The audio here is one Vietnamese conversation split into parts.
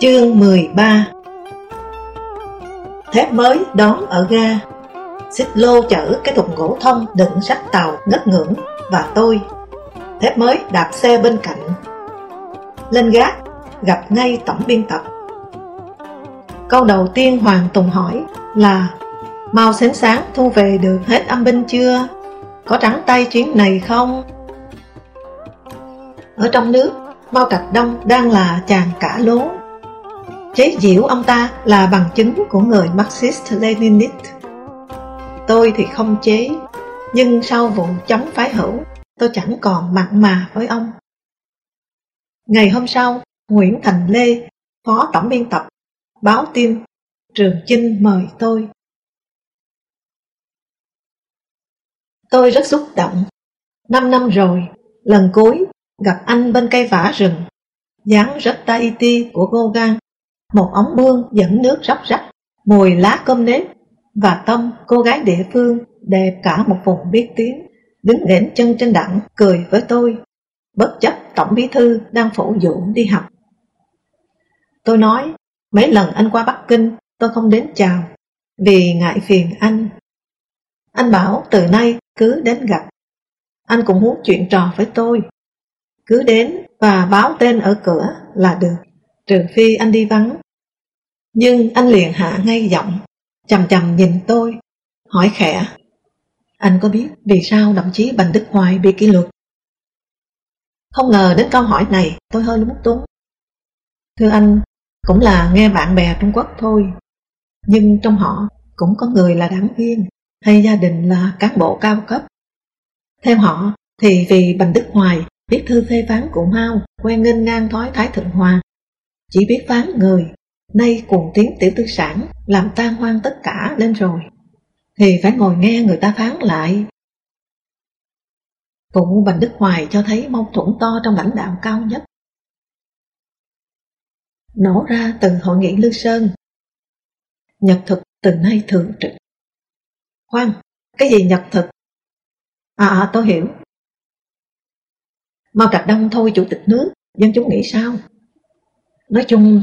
Chương 13 Thép mới đón ở ga. Xích lô chở cái thùng gỗ thông đựng sách tàu ngất ngưỡng và tôi. Thép mới đạp xe bên cạnh. Lên gác gặp ngay tổng biên tập. Câu đầu tiên Hoàng Tùng hỏi là Mau sáng sáng thu về được hết âm binh chưa? Có trắng tay chuyến này không? Ở trong nước, Mao Trạch Đông đang là chàng cả lố. Chế giễu ông ta là bằng chứng của người Marxist-Leninist Tôi thì không chế, Nhưng sau vụ chống phái hữu, Tôi chẳng còn mặn mà với ông. Ngày hôm sau, Nguyễn Thành Lê, Phó tổng biên tập, Báo tin, Trường Chinh mời tôi. Tôi rất xúc động. Năm năm rồi, Lần cuối gặp anh bên cây vả rừng. Dáng rất Tahiti của Gauguin một ống bương dẫn nước róc rách, mùi lá cơm nếp, và Tâm, cô gái địa phương, đẹp cả một vùng biết tiếng, đứng nghển chân trên đẳng, cười với tôi, bất chấp Tổng Bí Thư đang phổ dụ đi học. Tôi nói, mấy lần anh qua Bắc Kinh, tôi không đến chào, vì ngại phiền anh. Anh bảo từ nay cứ đến gặp. Anh cũng muốn chuyện trò với tôi. Cứ đến và báo tên ở cửa là được, trừ phi anh đi vắng. Nhưng anh liền hạ ngay giọng, chầm chầm nhìn tôi, hỏi khẽ. Anh có biết vì sao đồng chí Bành Đức Hoài bị kỷ luật? Không ngờ đến câu hỏi này tôi hơi lúng túng. Thưa anh, cũng là nghe bạn bè Trung Quốc thôi. Nhưng trong họ cũng có người là đảng viên hay gia đình là cán bộ cao cấp. Theo họ thì vì Bành Đức Hoài viết thư phê phán của Mao quen nghênh ngang thói Thái Thượng Hoàng. Chỉ biết phán người nay cùng tiếng tiểu tư sản làm tan hoang tất cả lên rồi, thì phải ngồi nghe người ta phán lại. cụ Bành Đức Hoài cho thấy mâu thuẫn to trong lãnh đạo cao nhất. Nổ ra từ hội nghị Lư Sơn. Nhật thực từ nay thường trực. Khoan, cái gì nhật thực? À, à tôi hiểu. Mao Trạch Đông thôi chủ tịch nước, dân chúng nghĩ sao? Nói chung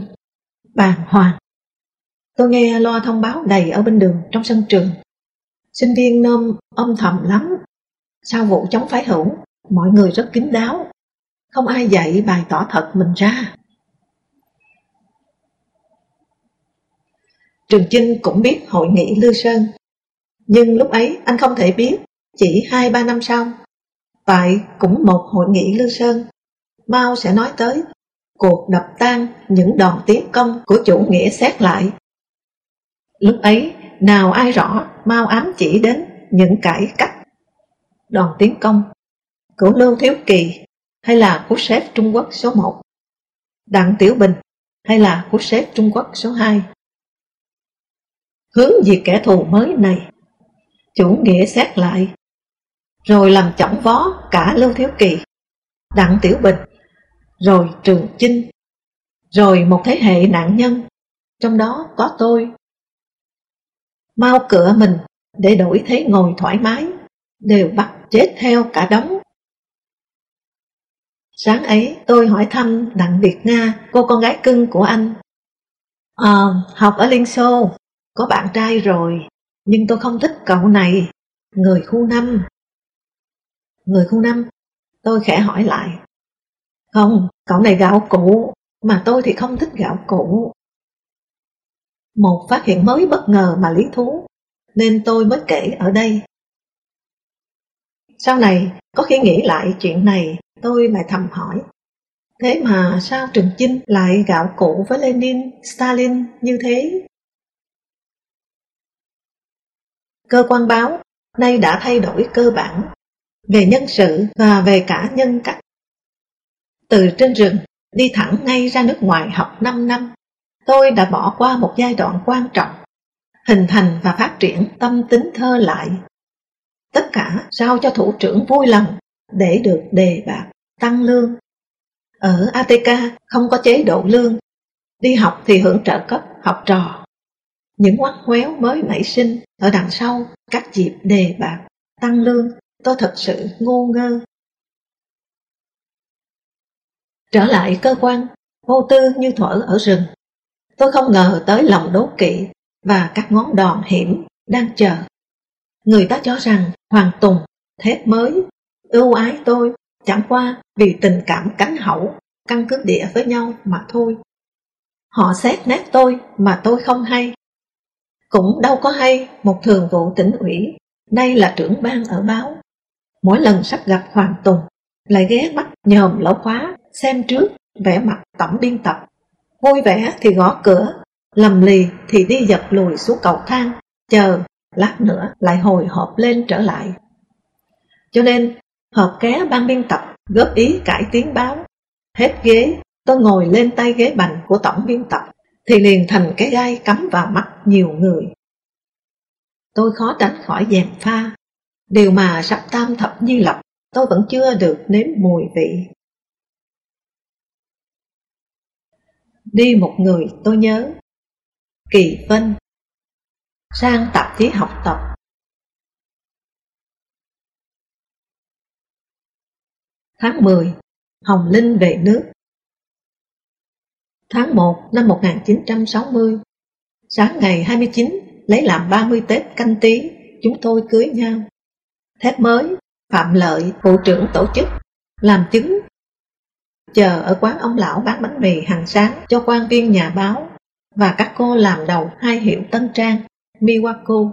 bàng hoàng. Tôi nghe loa thông báo đầy ở bên đường trong sân trường. Sinh viên nôm âm thầm lắm. Sau vụ chống phái hữu, mọi người rất kín đáo. Không ai dạy bài tỏ thật mình ra. Trường Chinh cũng biết hội nghị Lư Sơn. Nhưng lúc ấy anh không thể biết, chỉ 2-3 năm sau. Tại cũng một hội nghị Lư Sơn, Mao sẽ nói tới cuộc đập tan những đòn tiến công của chủ nghĩa xét lại. Lúc ấy, nào ai rõ mau ám chỉ đến những cải cách đòn tiến công của Lưu Thiếu Kỳ hay là của sếp Trung Quốc số 1, Đặng Tiểu Bình hay là của sếp Trung Quốc số 2. Hướng diệt kẻ thù mới này, chủ nghĩa xét lại, rồi làm chỏng vó cả Lưu Thiếu Kỳ, Đặng Tiểu Bình rồi Trường Chinh, rồi một thế hệ nạn nhân, trong đó có tôi. Mau cửa mình để đổi thế ngồi thoải mái, đều bắt chết theo cả đống. Sáng ấy tôi hỏi thăm Đặng Việt Nga, cô con gái cưng của anh. À, học ở Liên Xô, có bạn trai rồi, nhưng tôi không thích cậu này, người khu năm. Người khu năm, tôi khẽ hỏi lại. Không, cậu này gạo cũ mà tôi thì không thích gạo cũ. Một phát hiện mới bất ngờ mà lý thú, nên tôi mới kể ở đây. Sau này, có khi nghĩ lại chuyện này, tôi lại thầm hỏi. Thế mà sao Trường Chinh lại gạo cũ với Lenin, Stalin như thế? Cơ quan báo nay đã thay đổi cơ bản. về nhân sự và về cả nhân cách. Từ trên rừng, đi thẳng ngay ra nước ngoài học 5 năm, tôi đã bỏ qua một giai đoạn quan trọng, hình thành và phát triển tâm tính thơ lại. Tất cả sao cho thủ trưởng vui lòng để được đề bạc, tăng lương. Ở ATK không có chế độ lương, đi học thì hưởng trợ cấp học trò. Những ngoắt ngoéo mới nảy sinh ở đằng sau các dịp đề bạc, tăng lương, tôi thật sự ngu ngơ. Trở lại cơ quan, vô tư như thuở ở rừng. Tôi không ngờ tới lòng đố kỵ và các ngón đòn hiểm đang chờ. Người ta cho rằng Hoàng Tùng, thép mới, ưu ái tôi chẳng qua vì tình cảm cánh hậu, căn cứ địa với nhau mà thôi. Họ xét nét tôi mà tôi không hay. Cũng đâu có hay một thường vụ tỉnh ủy, nay là trưởng ban ở báo. Mỗi lần sắp gặp Hoàng Tùng, lại ghé mắt nhòm lỗ khóa, xem trước, vẽ mặt tổng biên tập. Vui vẻ thì gõ cửa, lầm lì thì đi dập lùi xuống cầu thang, chờ, lát nữa lại hồi hộp lên trở lại. Cho nên, họp ké ban biên tập góp ý cải tiến báo. Hết ghế, tôi ngồi lên tay ghế bành của tổng biên tập, thì liền thành cái gai cắm vào mắt nhiều người. Tôi khó tránh khỏi dèm pha, điều mà sắp tam thập nhi lập tôi vẫn chưa được nếm mùi vị. Đi một người tôi nhớ, Kỳ Vân, sang tạp chí học tập. Tháng 10, Hồng Linh về nước. Tháng 1 năm 1960, sáng ngày 29 lấy làm 30 Tết canh tí, chúng tôi cưới nhau. Thép mới, Phạm Lợi, Bộ trưởng tổ chức, làm chứng. Chờ ở quán ông lão bán bánh mì hàng sáng cho quan viên nhà báo và các cô làm đầu hai hiệu Tân Trang, Miwaku.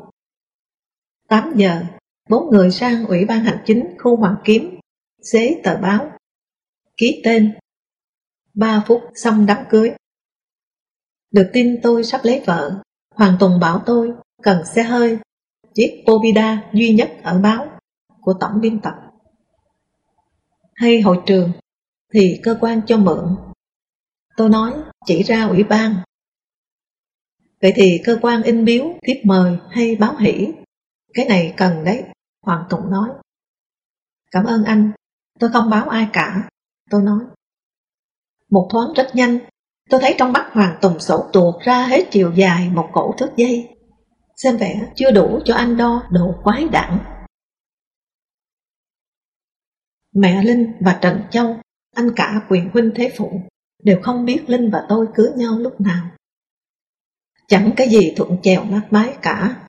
8 giờ, bốn người sang Ủy ban Hành chính khu Hoàng Kiếm, xế tờ báo, ký tên. 3 phút xong đám cưới. Được tin tôi sắp lấy vợ, Hoàng Tùng bảo tôi cần xe hơi, chiếc Obida duy nhất ở báo của tổng biên tập. Hay hội trường thì cơ quan cho mượn. Tôi nói chỉ ra ủy ban. Vậy thì cơ quan in biếu, tiếp mời hay báo hỷ, cái này cần đấy, Hoàng Tùng nói. Cảm ơn anh, tôi không báo ai cả, tôi nói. Một thoáng rất nhanh, tôi thấy trong mắt Hoàng Tùng sổ tuột ra hết chiều dài một cổ thước dây. Xem vẻ chưa đủ cho anh đo độ quái đẳng. Mẹ Linh và Trần Châu, anh cả quyền huynh thế phụ, đều không biết Linh và tôi cưới nhau lúc nào. Chẳng cái gì thuận chèo mát mái cả.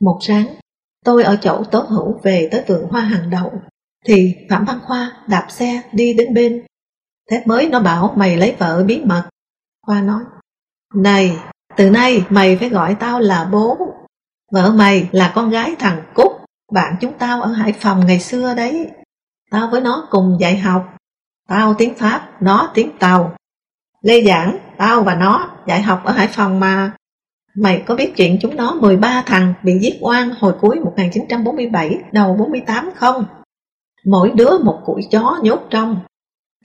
Một sáng, tôi ở chỗ tố hữu về tới vườn hoa hàng đậu, thì Phạm Văn Khoa đạp xe đi đến bên. Thế mới nó bảo mày lấy vợ bí mật. Khoa nói, này, từ nay mày phải gọi tao là bố. Vợ mày là con gái thằng Cúc, bạn chúng tao ở Hải Phòng ngày xưa đấy. Tao với nó cùng dạy học. Tao tiếng Pháp, nó tiếng Tàu. Lê Giảng, tao và nó dạy học ở Hải Phòng mà. Mày có biết chuyện chúng nó 13 thằng bị giết oan hồi cuối 1947, đầu 48 không? Mỗi đứa một củi chó nhốt trong.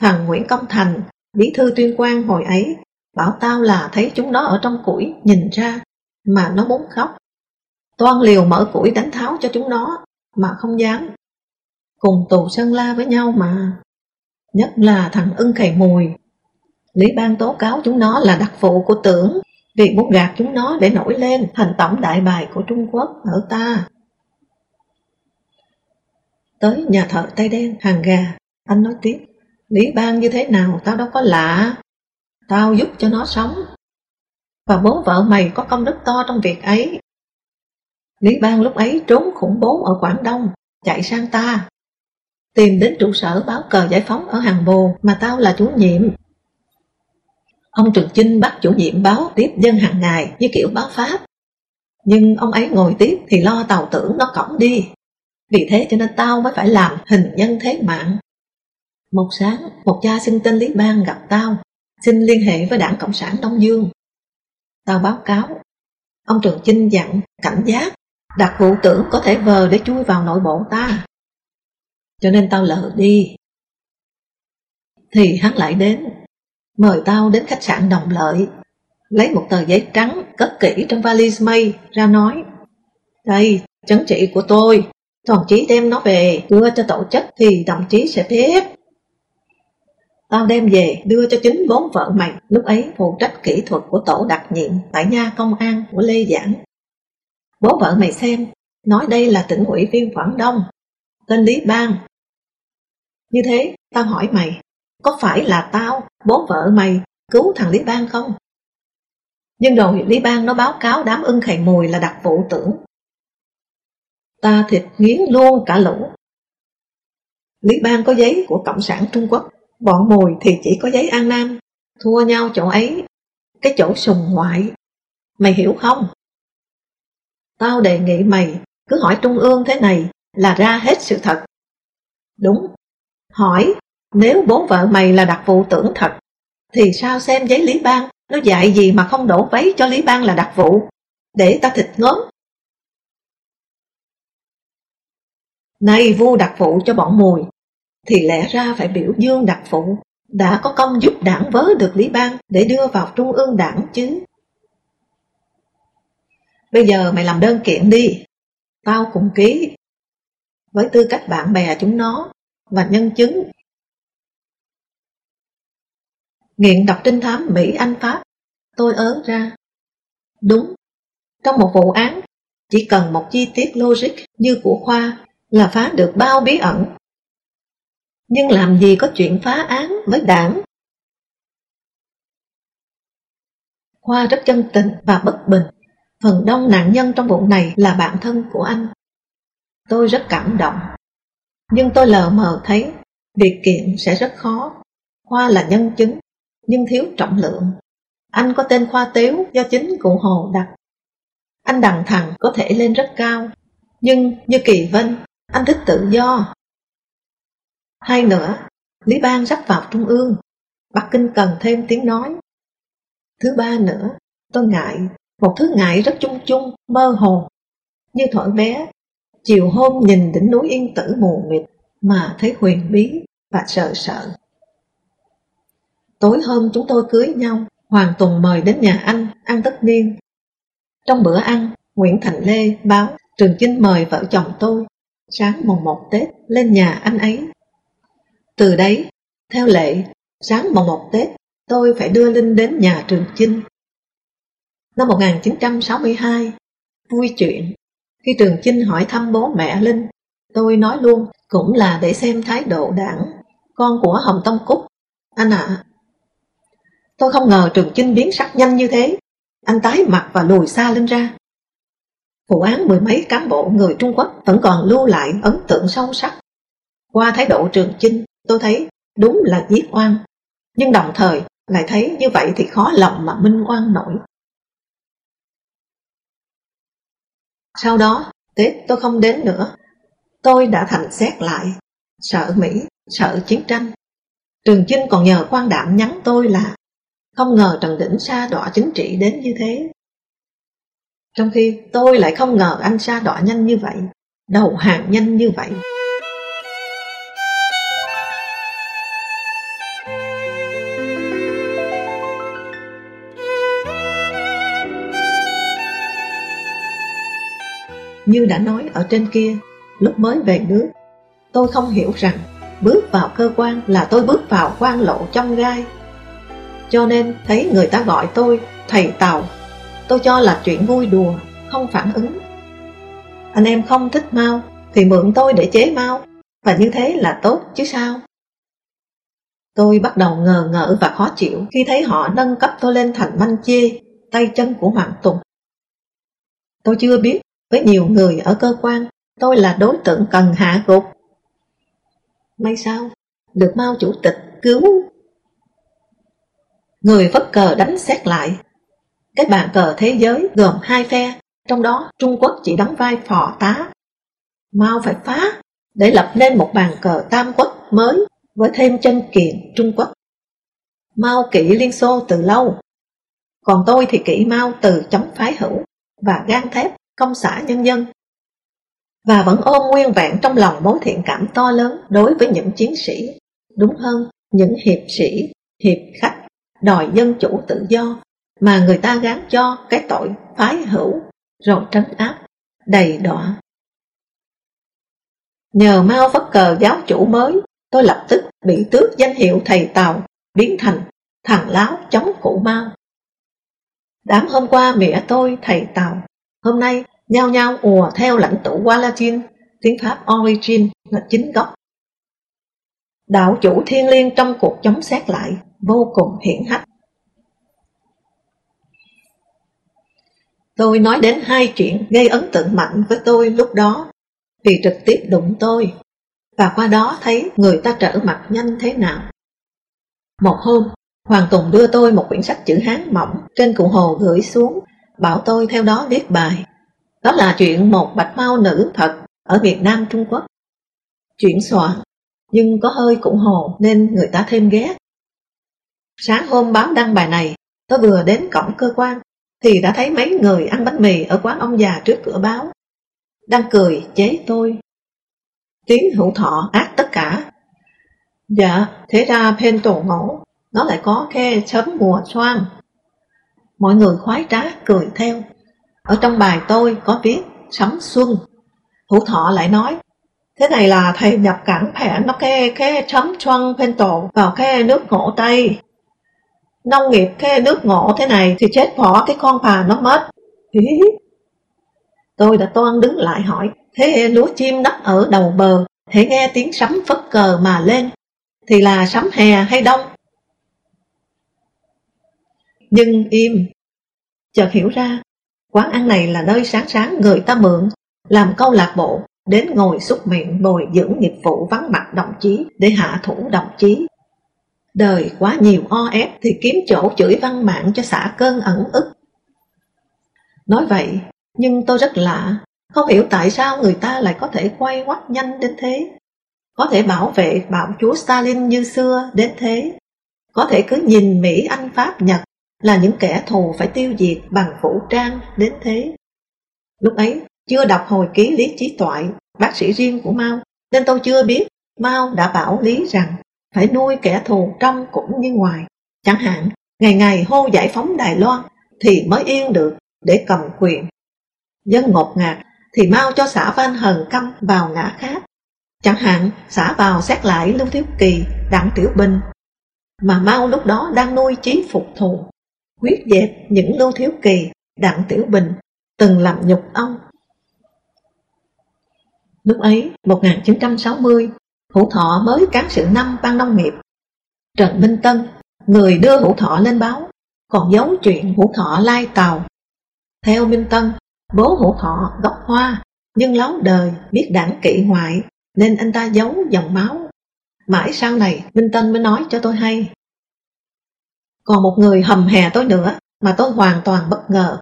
Thằng Nguyễn Công Thành, bí thư tuyên quan hồi ấy, bảo tao là thấy chúng nó ở trong củi, nhìn ra, mà nó muốn khóc. Toan liều mở củi đánh tháo cho chúng nó, mà không dám. Cùng tù Sơn La với nhau mà. Nhất là thằng ưng khầy mùi. Lý ban tố cáo chúng nó là đặc vụ của tưởng, vì muốn gạt chúng nó để nổi lên thành tổng đại bài của Trung Quốc ở ta. Tới nhà thợ tay đen hàng gà, anh nói tiếp, Lý ban như thế nào tao đâu có lạ, tao giúp cho nó sống. Và bố vợ mày có công đức to trong việc ấy. Lý Bang lúc ấy trốn khủng bố ở Quảng Đông, chạy sang ta. Tìm đến trụ sở báo cờ giải phóng ở Hàng Bồ mà tao là chủ nhiệm. Ông Trường Chinh bắt chủ nhiệm báo tiếp dân hàng ngày như kiểu báo Pháp. Nhưng ông ấy ngồi tiếp thì lo tàu tưởng nó cổng đi. Vì thế cho nên tao mới phải làm hình nhân thế mạng. Một sáng, một cha xưng tên Lý Bang gặp tao, xin liên hệ với đảng Cộng sản Đông Dương. Tao báo cáo, Ông Trường Chinh dặn, cảnh giác, đặt vụ tưởng có thể vờ để chui vào nội bộ ta. Cho nên tao lờ đi. Thì hắn lại đến, mời tao đến khách sạn Đồng Lợi, lấy một tờ giấy trắng cất kỹ trong valise mây ra nói. Đây, chứng chỉ của tôi, đồng chí đem nó về đưa cho tổ chức thì đồng chí sẽ tiếp. Tao đem về đưa cho chính bốn vợ mày lúc ấy phụ trách kỹ thuật của tổ đặc nhiệm tại nha công an của Lê Giảng. Bố vợ mày xem, nói đây là tỉnh ủy viên Quảng Đông, tên Lý Bang. Như thế, tao hỏi mày, có phải là tao, bố vợ mày, cứu thằng Lý Bang không? Nhưng rồi Lý Bang nó báo cáo đám ưng khầy mùi là đặc vụ tưởng. Ta thịt nghiến luôn cả lũ. Lý Bang có giấy của Cộng sản Trung Quốc Bọn mùi thì chỉ có giấy An Nam, thua nhau chỗ ấy, cái chỗ sùng ngoại. Mày hiểu không? Tao đề nghị mày cứ hỏi Trung ương thế này là ra hết sự thật. Đúng, hỏi nếu bố vợ mày là đặc vụ tưởng thật, thì sao xem giấy Lý Bang, nó dạy gì mà không đổ váy cho Lý Bang là đặc vụ, để ta thịt ngớm. Này vua đặc vụ cho bọn mùi, thì lẽ ra phải biểu dương đặc vụ đã có công giúp đảng vớ được Lý Bang để đưa vào trung ương đảng chứ. Bây giờ mày làm đơn kiện đi, tao cùng ký, với tư cách bạn bè chúng nó và nhân chứng. Nghiện đọc trinh thám Mỹ Anh Pháp, tôi ớn ra. Đúng, trong một vụ án, chỉ cần một chi tiết logic như của Khoa là phá được bao bí ẩn nhưng làm gì có chuyện phá án với đảng. Khoa rất chân tình và bất bình. Phần đông nạn nhân trong vụ này là bạn thân của anh. Tôi rất cảm động. Nhưng tôi lờ mờ thấy việc kiện sẽ rất khó. Khoa là nhân chứng, nhưng thiếu trọng lượng. Anh có tên Khoa Tiếu do chính cụ Hồ đặt. Anh đằng thẳng có thể lên rất cao, nhưng như Kỳ Vân, anh thích tự do Hai nữa, Lý Bang sắp vào Trung ương, Bắc Kinh cần thêm tiếng nói. Thứ ba nữa, tôi ngại, một thứ ngại rất chung chung, mơ hồ, như thổi bé, chiều hôm nhìn đỉnh núi yên tử mù mịt mà thấy huyền bí và sợ sợ. Tối hôm chúng tôi cưới nhau, Hoàng Tùng mời đến nhà anh ăn tất niên. Trong bữa ăn, Nguyễn Thành Lê báo Trường Chinh mời vợ chồng tôi sáng mùng một Tết lên nhà anh ấy từ đấy, theo lệ, sáng mùng một Tết, tôi phải đưa Linh đến nhà Trường Chinh. Năm 1962, vui chuyện, khi Trường Chinh hỏi thăm bố mẹ Linh, tôi nói luôn cũng là để xem thái độ đảng, con của Hồng Tông Cúc. Anh ạ, tôi không ngờ Trường Chinh biến sắc nhanh như thế, anh tái mặt và lùi xa Linh ra. Vụ án mười mấy cán bộ người Trung Quốc vẫn còn lưu lại ấn tượng sâu sắc. Qua thái độ Trường Chinh, Tôi thấy đúng là giết oan, nhưng đồng thời lại thấy như vậy thì khó lòng mà minh oan nổi. Sau đó, Tết tôi không đến nữa. Tôi đã thành xét lại, sợ Mỹ, sợ chiến tranh. Trường Chinh còn nhờ quan đảm nhắn tôi là không ngờ Trần Đỉnh xa đọa chính trị đến như thế. Trong khi tôi lại không ngờ anh xa đọa nhanh như vậy, đầu hàng nhanh như vậy. Như đã nói ở trên kia, lúc mới về nước, tôi không hiểu rằng bước vào cơ quan là tôi bước vào quan lộ trong gai. Cho nên thấy người ta gọi tôi thầy Tàu, tôi cho là chuyện vui đùa, không phản ứng. Anh em không thích mau thì mượn tôi để chế mau, và như thế là tốt chứ sao? Tôi bắt đầu ngờ ngợ và khó chịu khi thấy họ nâng cấp tôi lên thành manh chê, tay chân của Hoàng Tùng. Tôi chưa biết với nhiều người ở cơ quan, tôi là đối tượng cần hạ gục. May sao, được Mao Chủ tịch cứu. Người vất cờ đánh xét lại. Cái bàn cờ thế giới gồm hai phe, trong đó Trung Quốc chỉ đóng vai phò tá. Mao phải phá để lập nên một bàn cờ tam quốc mới với thêm chân kiền Trung Quốc. Mao kỹ Liên Xô từ lâu, còn tôi thì kỹ Mao từ chống phái hữu. và gan thép công xã nhân dân và vẫn ôm nguyên vẹn trong lòng mối thiện cảm to lớn đối với những chiến sĩ, đúng hơn, những hiệp sĩ, hiệp khách, đòi dân chủ tự do mà người ta gán cho cái tội phái hữu rồi trấn áp, đầy đọa. Nhờ mau phất cờ giáo chủ mới, tôi lập tức bị tước danh hiệu thầy Tàu, biến thành thằng láo chống cụ mau. Đám hôm qua mẹ tôi thầy Tàu, hôm nay nhau nhau ùa theo lãnh tụ Walatin, tiếng Pháp origin là chính gốc. Đạo chủ thiên liêng trong cuộc chống xét lại vô cùng hiển hách. Tôi nói đến hai chuyện gây ấn tượng mạnh với tôi lúc đó vì trực tiếp đụng tôi và qua đó thấy người ta trở mặt nhanh thế nào. Một hôm, Hoàng Tùng đưa tôi một quyển sách chữ Hán mỏng trên cụ hồ gửi xuống, bảo tôi theo đó viết bài. Đó là chuyện một bạch mau nữ thật ở Việt Nam Trung Quốc. Chuyện soạn, nhưng có hơi cụ hồ nên người ta thêm ghét. Sáng hôm báo đăng bài này, tôi vừa đến cổng cơ quan thì đã thấy mấy người ăn bánh mì ở quán ông già trước cửa báo. Đang cười chế tôi. Tiếng hữu thọ ác tất cả. Dạ, thế ra phên tổ ngổ, nó lại có khe chấm mùa xoan. Mọi người khoái trá cười theo. Ở trong bài tôi có viết sấm xuân. Hữu thọ lại nói, thế này là thầy nhập cảnh phẻ nó khe khe chấm xoan phên tổ vào khe nước ngộ Tây nông nghiệp cái nước ngộ thế này thì chết bỏ cái con phà nó mất. Hí. Tôi đã toan đứng lại hỏi, thế lúa chim đắp ở đầu bờ, thế nghe tiếng sấm phất cờ mà lên, thì là sấm hè hay đông? Nhưng im, chợt hiểu ra, quán ăn này là nơi sáng sáng người ta mượn, làm câu lạc bộ, đến ngồi xúc miệng bồi dưỡng nghiệp vụ vắng mặt đồng chí để hạ thủ đồng chí Đời quá nhiều o ép thì kiếm chỗ chửi văn mạng cho xả cơn ẩn ức. Nói vậy, nhưng tôi rất lạ, không hiểu tại sao người ta lại có thể quay quắt nhanh đến thế. Có thể bảo vệ bạo chúa Stalin như xưa đến thế. Có thể cứ nhìn Mỹ, Anh, Pháp, Nhật là những kẻ thù phải tiêu diệt bằng vũ trang đến thế. Lúc ấy, chưa đọc hồi ký Lý Chí Toại, bác sĩ riêng của Mao, nên tôi chưa biết Mao đã bảo Lý rằng phải nuôi kẻ thù trong cũng như ngoài. Chẳng hạn, ngày ngày hô giải phóng Đài Loan thì mới yên được để cầm quyền. Dân ngột ngạt thì mau cho xã Văn Hần Căm vào ngã khác. Chẳng hạn, xã vào xét lại Lưu Thiếu Kỳ, Đặng Tiểu Bình, mà mau lúc đó đang nuôi chí phục thù, quyết dẹp những lô Thiếu Kỳ, Đặng Tiểu Bình từng làm nhục ông. Lúc ấy, 1960, Hữu Thọ mới cán sự năm ban nông nghiệp. Trần Minh Tân, người đưa Hữu Thọ lên báo, còn giấu chuyện Hữu Thọ lai tàu. Theo Minh Tân, bố Hữu Thọ gốc hoa, nhưng láo đời biết đảng kỵ ngoại, nên anh ta giấu dòng máu. Mãi sau này, Minh Tân mới nói cho tôi hay. Còn một người hầm hè tôi nữa, mà tôi hoàn toàn bất ngờ.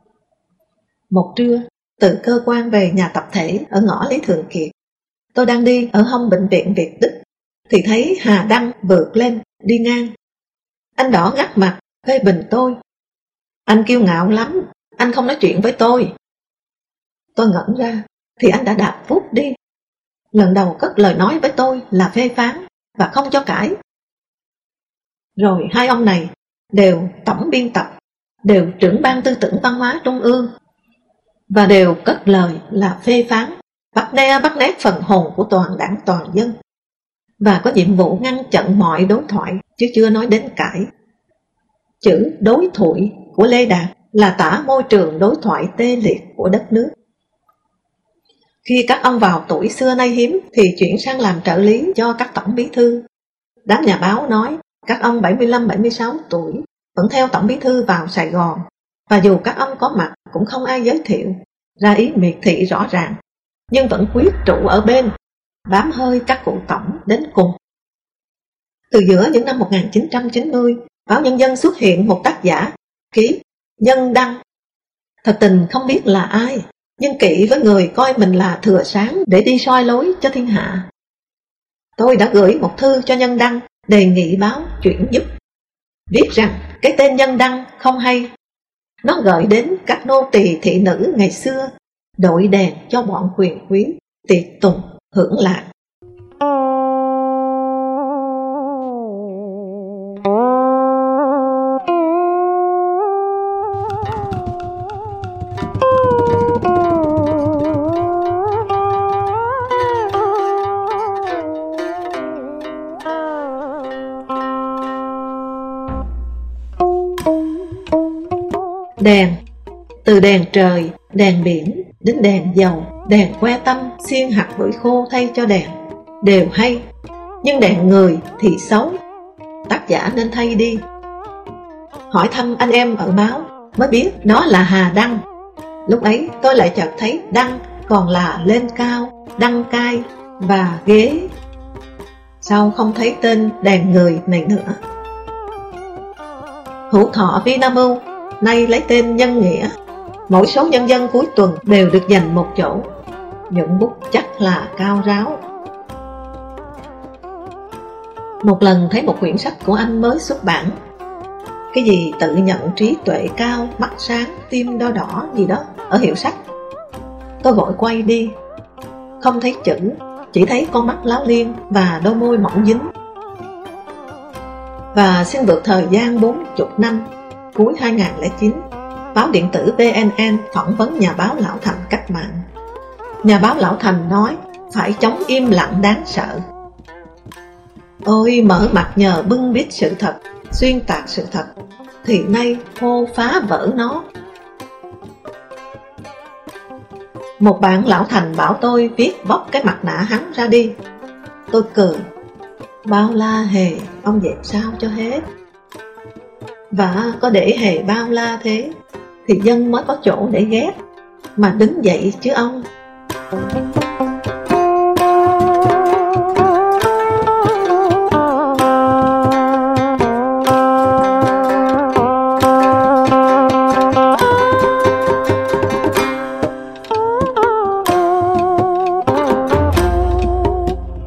Một trưa, từ cơ quan về nhà tập thể ở ngõ Lý Thường Kiệt, Tôi đang đi ở hông bệnh viện Việt Đức, thì thấy Hà Đăng vượt lên, đi ngang. Anh đỏ ngắt mặt, phê bình tôi. Anh kiêu ngạo lắm, anh không nói chuyện với tôi. Tôi ngẩn ra, thì anh đã đạp phút đi. Lần đầu cất lời nói với tôi là phê phán và không cho cãi. Rồi hai ông này đều tổng biên tập, đều trưởng ban tư tưởng văn hóa trung ương và đều cất lời là phê phán bắt đe bắt nét phần hồn của toàn đảng toàn dân và có nhiệm vụ ngăn chặn mọi đối thoại chứ chưa nói đến cãi. Chữ đối thoại của Lê Đạt là tả môi trường đối thoại tê liệt của đất nước. Khi các ông vào tuổi xưa nay hiếm thì chuyển sang làm trợ lý cho các tổng bí thư. Đám nhà báo nói các ông 75-76 tuổi vẫn theo tổng bí thư vào Sài Gòn và dù các ông có mặt cũng không ai giới thiệu, ra ý miệt thị rõ ràng nhưng vẫn quyết trụ ở bên, bám hơi các cụ tổng đến cùng. Từ giữa những năm 1990, báo Nhân dân xuất hiện một tác giả, ký Nhân Đăng. Thật tình không biết là ai, nhưng kỵ với người coi mình là thừa sáng để đi soi lối cho thiên hạ. Tôi đã gửi một thư cho Nhân Đăng đề nghị báo chuyển giúp. Viết rằng cái tên Nhân Đăng không hay. Nó gợi đến các nô tỳ thị nữ ngày xưa Đội đèn cho bọn quyền quý, Tiệc tùng, hưởng lạc Đèn. Từ đèn trời, đèn biển đến đèn dầu, đèn que tâm, xiên hạt bưởi khô thay cho đèn. Đều hay Nhưng đèn người thì xấu. Tác giả nên thay đi. Hỏi thăm anh em ở báo Mới biết đó là Hà Đăng. Lúc ấy tôi lại chợt thấy Đăng còn là lên cao, đăng cai và ghế. Sao không thấy tên đèn người này nữa? Hữu thọ Vinamilk nay lấy tên nhân nghĩa. Mỗi số nhân dân cuối tuần đều được dành một chỗ. Những bút chắc là cao ráo. Một lần thấy một quyển sách của anh mới xuất bản. Cái gì tự nhận trí tuệ cao, mắt sáng, tim đo đỏ gì đó ở hiệu sách. Tôi vội quay đi. Không thấy chữ, chỉ thấy con mắt láo liên và đôi môi mỏng dính. Và xin vượt thời gian bốn chục năm cuối 2009, báo điện tử BNN phỏng vấn nhà báo Lão Thành cách mạng. Nhà báo Lão Thành nói, phải chống im lặng đáng sợ. Ôi mở mặt nhờ bưng biết sự thật, xuyên tạc sự thật, thì nay hô phá vỡ nó. Một bạn Lão Thành bảo tôi viết bóc cái mặt nạ hắn ra đi. Tôi cười, bao la hề, ông dẹp sao cho hết. Và có để hề bao la thế, Thì dân mới có chỗ để ghét Mà đứng dậy chứ ông.